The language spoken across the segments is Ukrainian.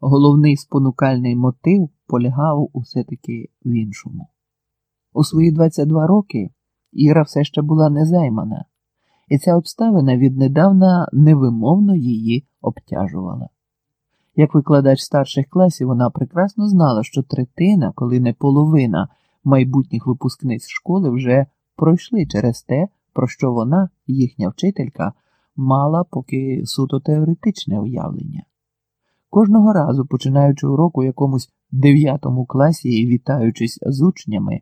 головний спонукальний мотив полягав усе таки в іншому. У свої 22 роки Іра все ще була незаймана, і ця обставина віднедавна невимовно її обтяжувала. Як викладач старших класів, вона прекрасно знала, що третина, коли не половина майбутніх випускниць школи вже пройшли через те, про що вона, їхня вчителька, мала поки суто теоретичне уявлення. Кожного разу, починаючи урок у якомусь дев'ятому класі і вітаючись з учнями,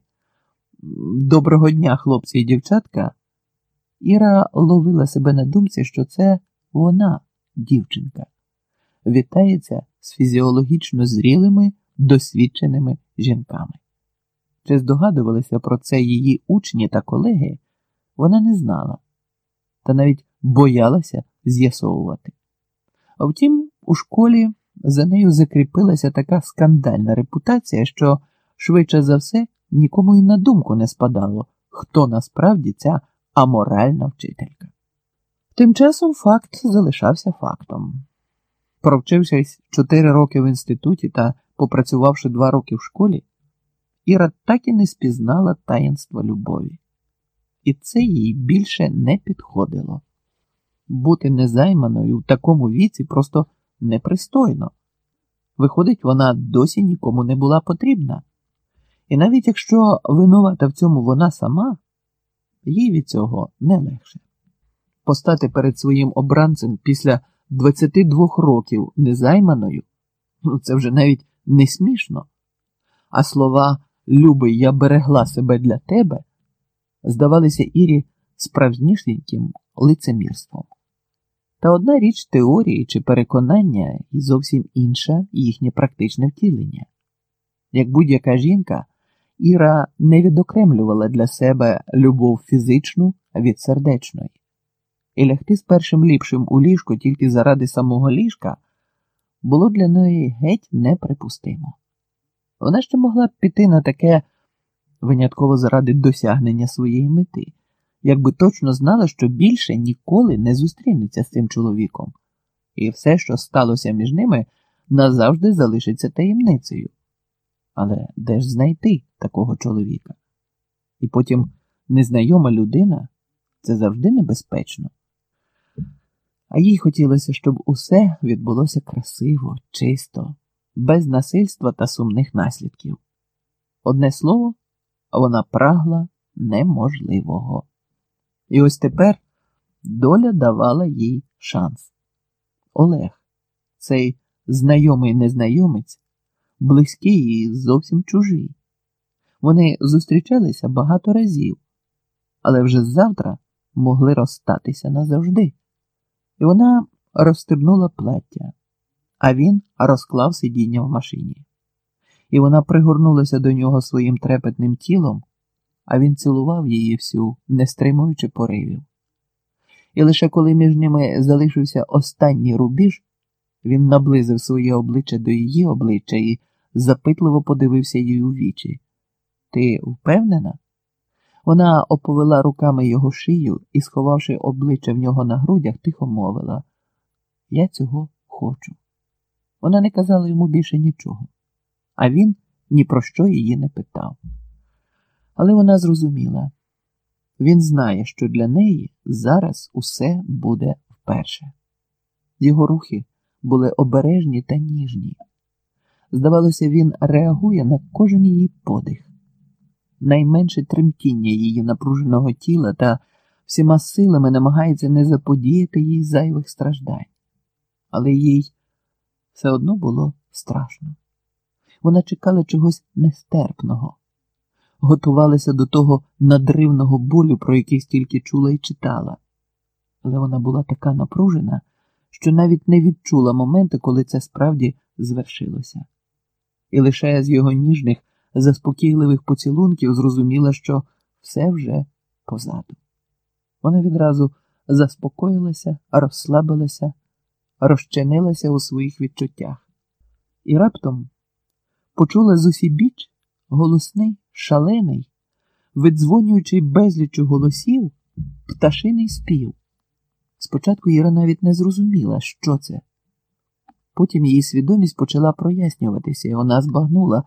доброго дня, хлопці і дівчатка, Іра ловила себе на думці, що це вона, дівчинка, вітається з фізіологічно зрілими, досвідченими жінками. Чи здогадувалися про це її учні та колеги, вона не знала, та навіть боялася з'ясовувати. А втім, у школі за нею закріпилася така скандальна репутація, що швидше за все нікому й на думку не спадало, хто насправді ця аморальна вчителька. Тим часом факт залишався фактом. Провчившись чотири роки в інституті та попрацювавши два роки в школі, Іра так і не спізнала таїнства любові, і це їй більше не підходило. Бути незайманою в такому віці просто непристойно. Виходить, вона досі нікому не була потрібна. І навіть якщо винувата в цьому вона сама, їй від цього не легше. Постати перед своїм обранцем після 22 років незайманою ну це вже навіть не смішно. А слова Любий, я берегла себе для тебе здавалися Ірі справжнішеньким лицемірством. Та одна річ теорії чи переконання і зовсім інша їхнє практичне втілення. Як будь-яка жінка, Іра не відокремлювала для себе любов фізичну від сердечної, і лягти з першим ліпшим у ліжко тільки заради самого ліжка було для неї геть неприпустимо. Вона ще могла б піти на таке винятково заради досягнення своєї мети, якби точно знала, що більше ніколи не зустрінеться з цим чоловіком, і все, що сталося між ними, назавжди залишиться таємницею. Але де ж знайти такого чоловіка? І потім незнайома людина це завжди небезпечно. А їй хотілося, щоб усе відбулося красиво, чисто, без насильства та сумних наслідків. Одне слово, вона прагла неможливого. І ось тепер доля давала їй шанс. Олег, цей знайомий незнайомець, близький і зовсім чужий. Вони зустрічалися багато разів, але вже завтра могли розстатися назавжди. І вона розстебнула плаття, а він розклав сидіння в машині. І вона пригорнулася до нього своїм трепетним тілом, а він цілував її всю, не стримуючи поривів. І лише коли між ними залишився останній рубіж, він наблизив своє обличчя до її обличчя і запитливо подивився їй у вічі. Ти впевнена? Вона оповела руками його шию і, сховавши обличчя в нього на грудях, тихо мовила Я цього хочу. Вона не казала йому більше нічого, а він ні про що її не питав. Але вона зрозуміла він знає, що для неї зараз усе буде вперше. Його рухи були обережні та ніжні. Здавалося, він реагує на кожен її подих найменше тремтіння її напруженого тіла та всіма силами намагається не заподіяти їй зайвих страждань. Але їй все одно було страшно. Вона чекала чогось нестерпного, готувалася до того надривного болю, про який стільки чула і читала. Але вона була така напружена, що навіть не відчула моменту, коли це справді звершилося. І лише з його ніжних заспокійливих поцілунків зрозуміла, що все вже позаду. Вона відразу заспокоїлася, розслабилася, розчинилася у своїх відчуттях і раптом почула з усібіч голосний, шалений, видзвонюючи безлічу голосів, пташиний спів. Спочатку Іра навіть не зрозуміла, що це. Потім її свідомість почала прояснюватися, і вона збагнула,